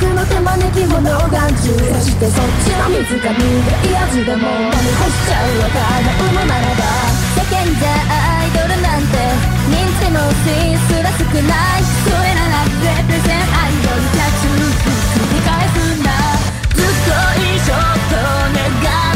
僕の手招きを眼中そしてそっちの水が苦嫌味でも。飲み干しちゃうわただうならば世間じゃアイドルなんて。認知のシーンすら少ない。それならプレゼンアイドルキャッチ繰り返すんだ。ずっと一緒と願う。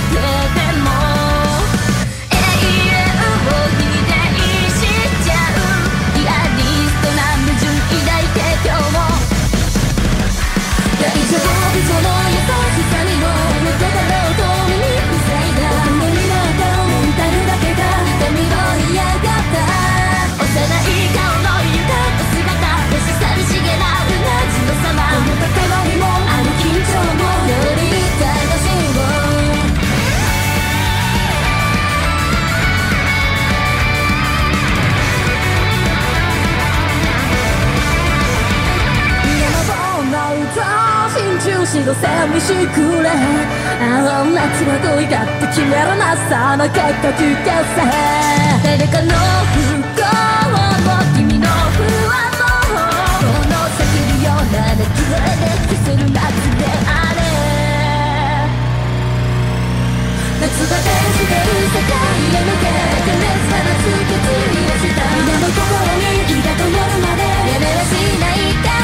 の寂しくれ。あんなつま恋だって決めるなさなかった気がさ。誰かの不幸も君の不安もこの先にような熱き声で消せる夏であれ。夏がテしてる世界へ向けて熱がきくりいした。皆の心に火が灯るまで。やめはしないか。ら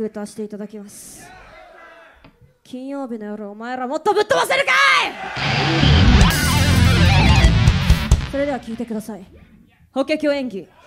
く歌わせていただきます。金曜日の夜お前らもっとぶっ飛ばせるかい！それでは聴いてください。法華経演技「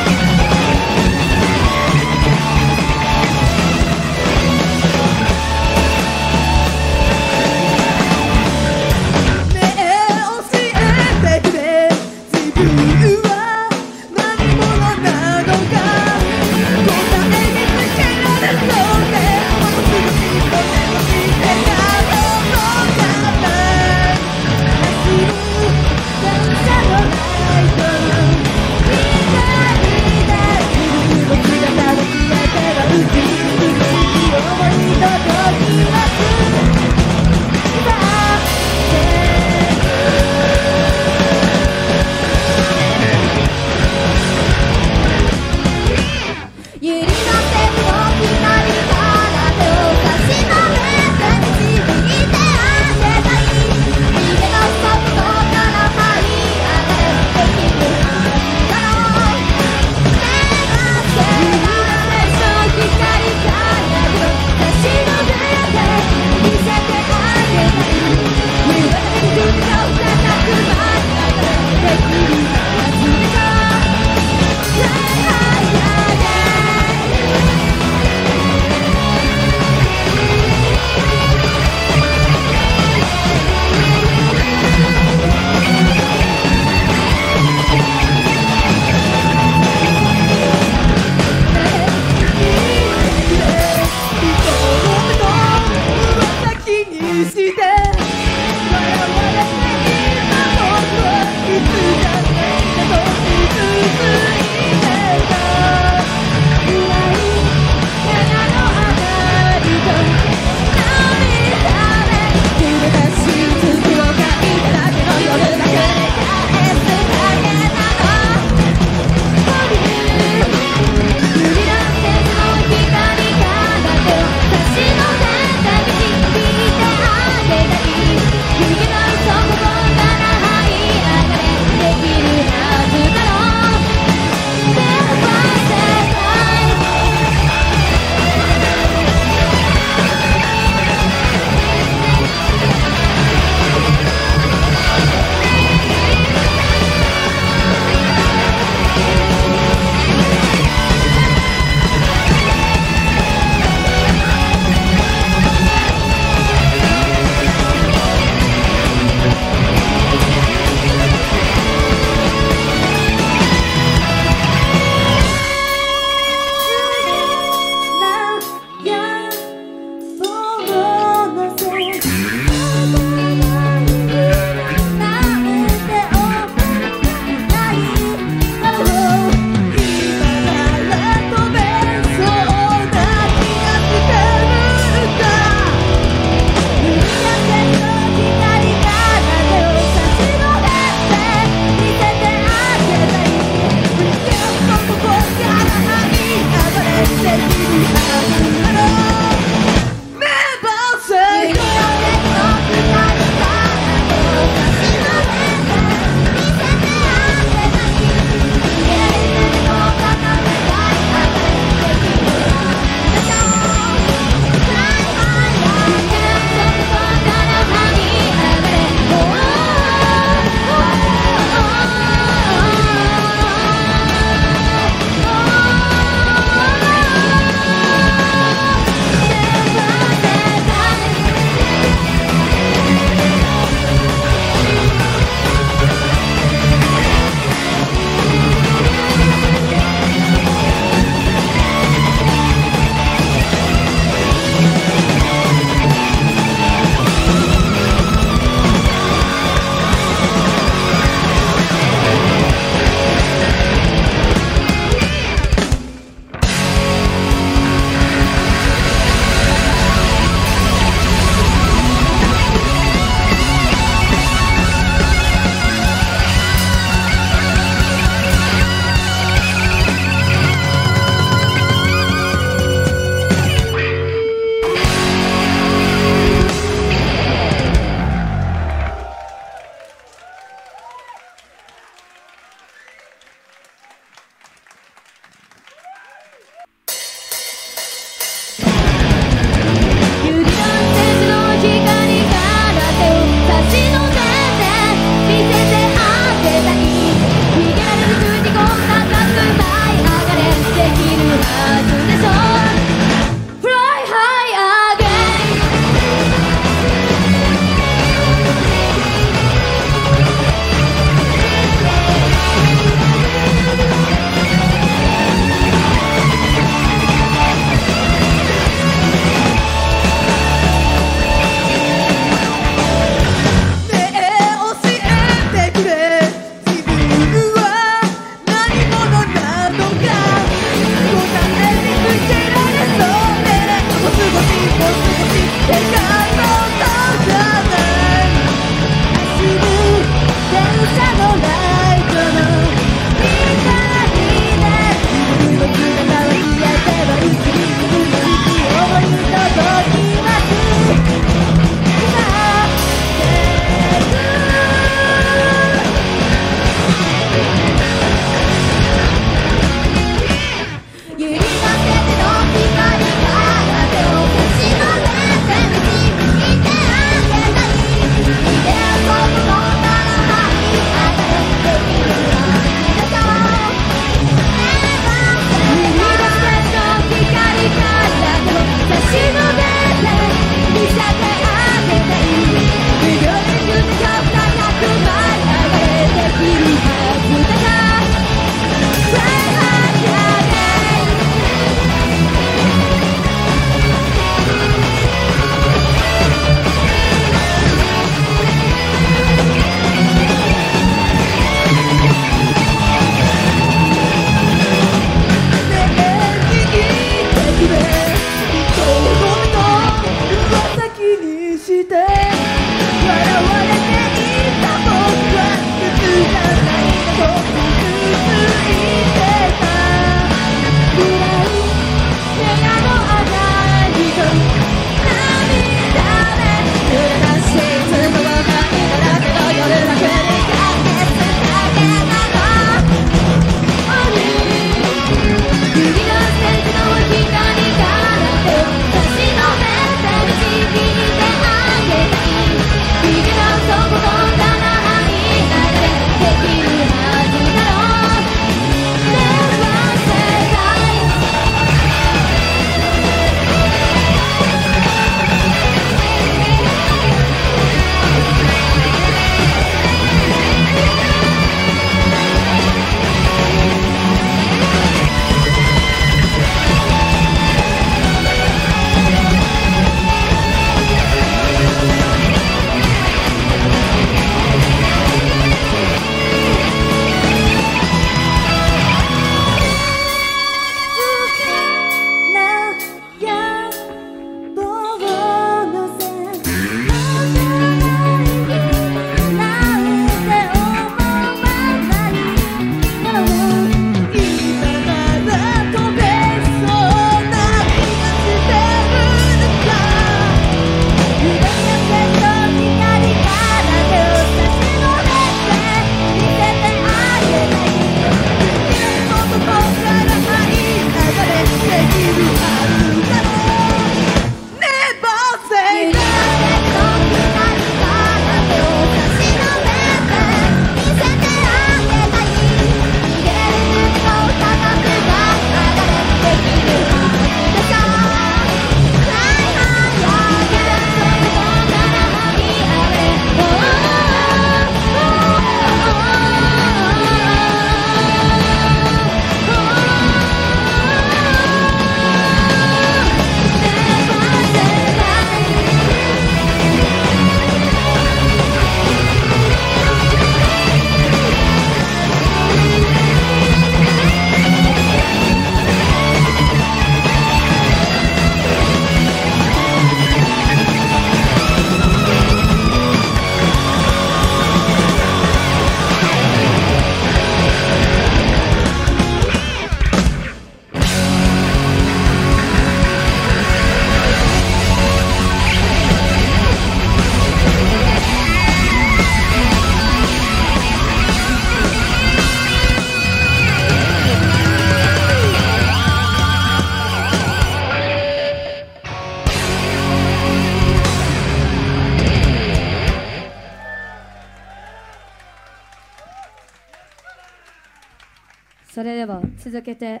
続けて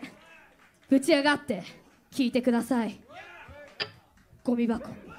ぶち上がって聞いてください。ゴミ箱。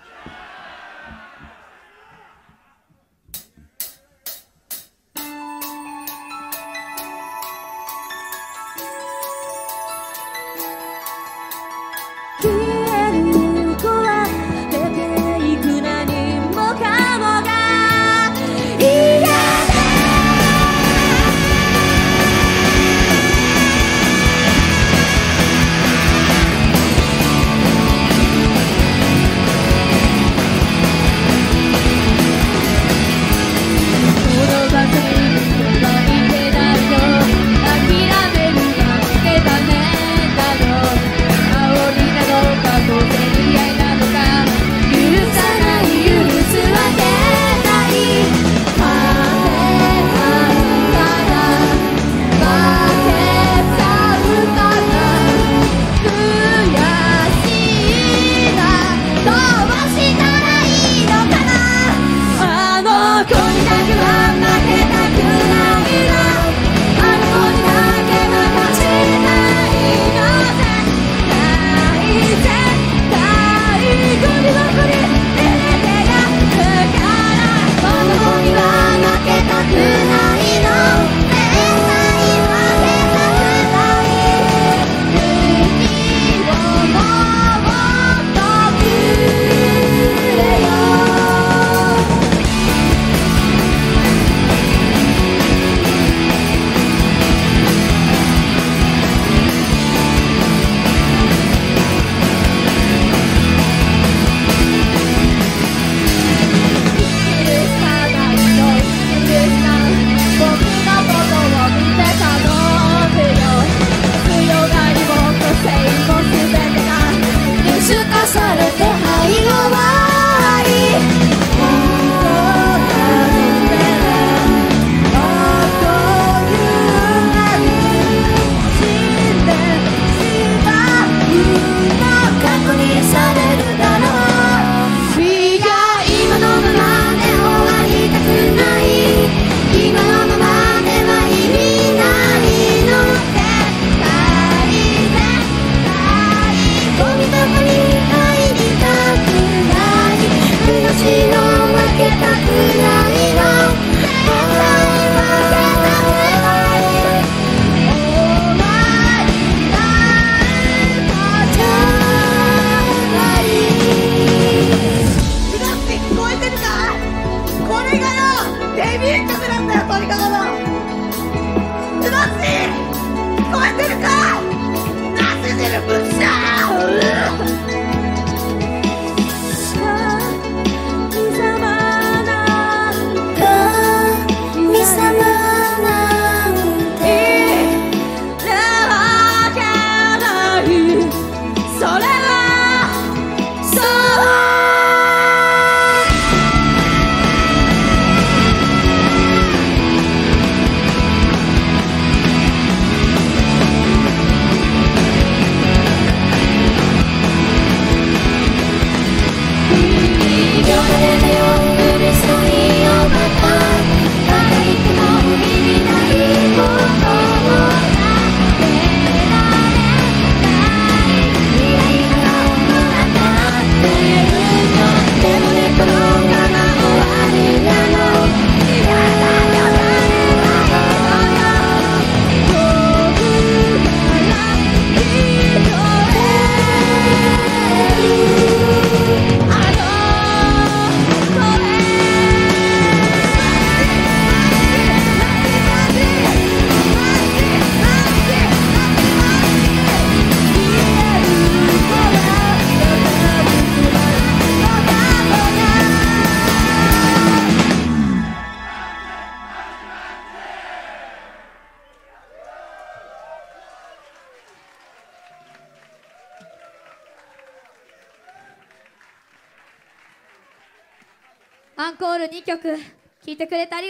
てくれた